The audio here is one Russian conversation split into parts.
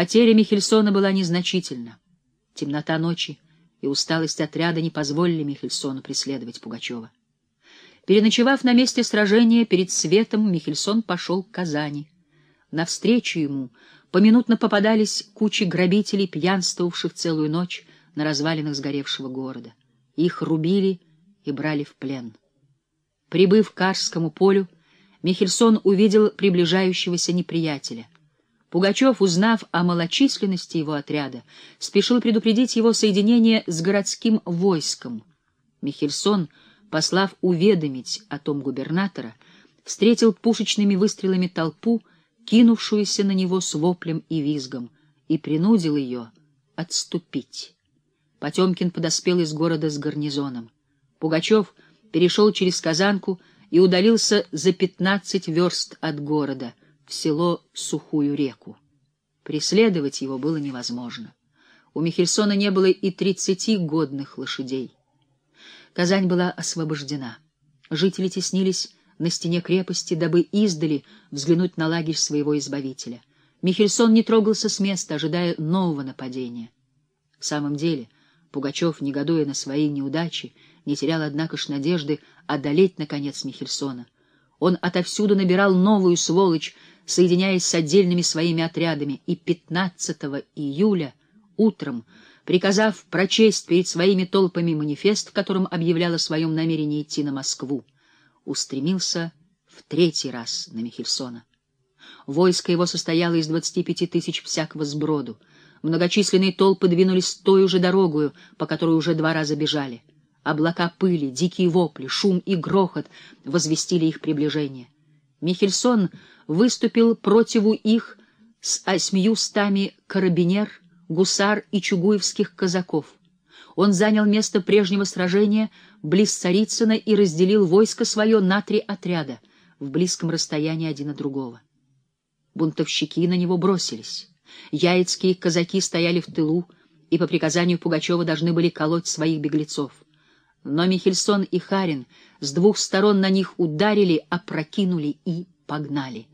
Потеря Михельсона была незначительна. Темнота ночи и усталость отряда не позволили Михельсону преследовать Пугачева. Переночевав на месте сражения, перед светом Михельсон пошел к Казани. Навстречу ему поминутно попадались кучи грабителей, пьянствовавших целую ночь на развалинах сгоревшего города. Их рубили и брали в плен. Прибыв к Карскому полю, Михельсон увидел приближающегося неприятеля. Пугачев, узнав о малочисленности его отряда, спешил предупредить его соединение с городским войском. Михельсон, послав уведомить о том губернатора, встретил пушечными выстрелами толпу, кинувшуюся на него с воплем и визгом, и принудил ее отступить. Потемкин подоспел из города с гарнизоном. Пугачев перешел через Казанку и удалился за пятнадцать верст от города, в село Сухую реку. Преследовать его было невозможно. У Михельсона не было и тридцати годных лошадей. Казань была освобождена. Жители теснились на стене крепости, дабы издали взглянуть на лагерь своего избавителя. Михельсон не трогался с места, ожидая нового нападения. В самом деле, Пугачев, негодуя на свои неудачи, не терял, однако ж, надежды одолеть, наконец, Михельсона. Он отовсюду набирал новую сволочь, соединяясь с отдельными своими отрядами, и 15 июля утром, приказав прочесть перед своими толпами манифест, в котором объявлял о своем намерении идти на Москву, устремился в третий раз на Михельсона. Войско его состояло из 25 тысяч всякого сброду. Многочисленные толпы двинулись той же дорогою, по которой уже два раза бежали. Облака пыли, дикие вопли, шум и грохот возвестили их приближение. Михельсон выступил противу их с осьмиюстами карабинер, гусар и чугуевских казаков. Он занял место прежнего сражения близ Царицына и разделил войско свое на три отряда в близком расстоянии один от другого. Бунтовщики на него бросились. Яицкие казаки стояли в тылу и по приказанию Пугачева должны были колоть своих беглецов. Но Михельсон и Харин с двух сторон на них ударили, опрокинули и погнали.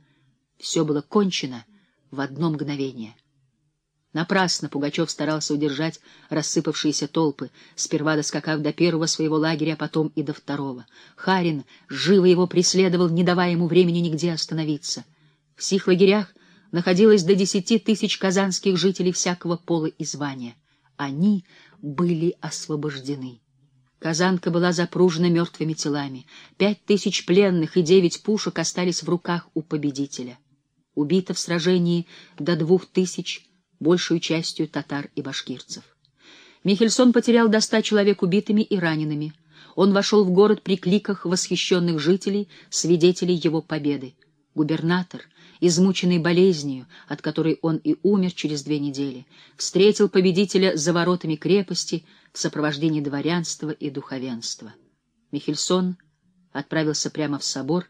Все было кончено в одно мгновение. Напрасно Пугачев старался удержать рассыпавшиеся толпы, сперва доскакав до первого своего лагеря, а потом и до второго. Харин живо его преследовал, не давая ему времени нигде остановиться. В сих лагерях находилось до десяти тысяч казанских жителей всякого пола и звания. Они были освобождены. Казанка была запружена мертвыми телами. Пять тысяч пленных и девять пушек остались в руках у победителя. Убито в сражении до двух тысяч, большую частью татар и башкирцев. Михельсон потерял до ста человек убитыми и ранеными. Он вошел в город при кликах восхищенных жителей, свидетелей его победы. Губернатор, измученный болезнью, от которой он и умер через две недели, встретил победителя за воротами крепости в сопровождении дворянства и духовенства. Михельсон отправился прямо в собор,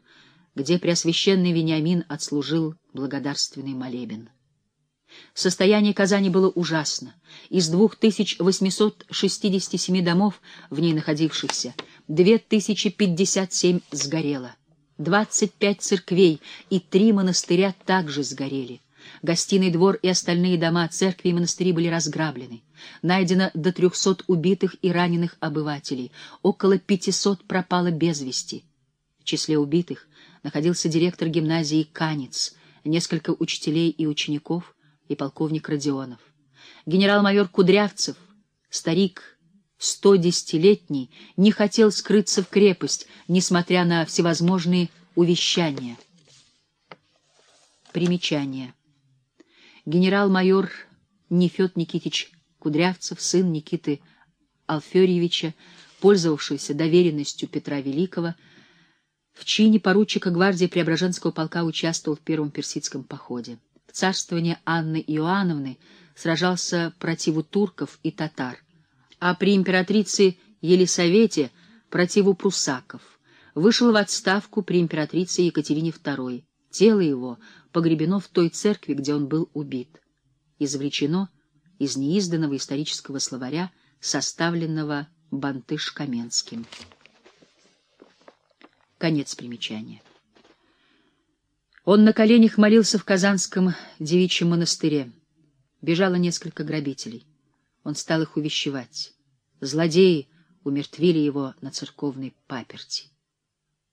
где Преосвященный Вениамин отслужил благодарственный молебен. Состояние Казани было ужасно. Из 2867 домов, в ней находившихся, 2057 сгорело. 25 церквей и три монастыря также сгорели. Гостиный двор и остальные дома, церкви и монастыри были разграблены. Найдено до 300 убитых и раненых обывателей. Около 500 пропало без вести. В числе убитых находился директор гимназии Канец, несколько учителей и учеников и полковник Родионов. Генерал-майор Кудрявцев, старик 110-летний, не хотел скрыться в крепость, несмотря на всевозможные увещания. Примечание. Генерал-майор Нефед Никитич Кудрявцев, сын Никиты Алферьевича, пользовавшийся доверенностью Петра Великого, в чине поручика гвардии Преображенского полка участвовал в Первом персидском походе. В царствование Анны Иоанновны сражался противу турков и татар, а при императрице Елисавете противу прусаков. Вышел в отставку при императрице Екатерине II. Тело его погребено в той церкви, где он был убит. Извлечено из неизданного исторического словаря, составленного Бантыш-Каменским. Конец примечания. Он на коленях молился в Казанском девичьем монастыре. бежало несколько грабителей. Он стал их увещевать. Злодеи умертвили его на церковной паперти.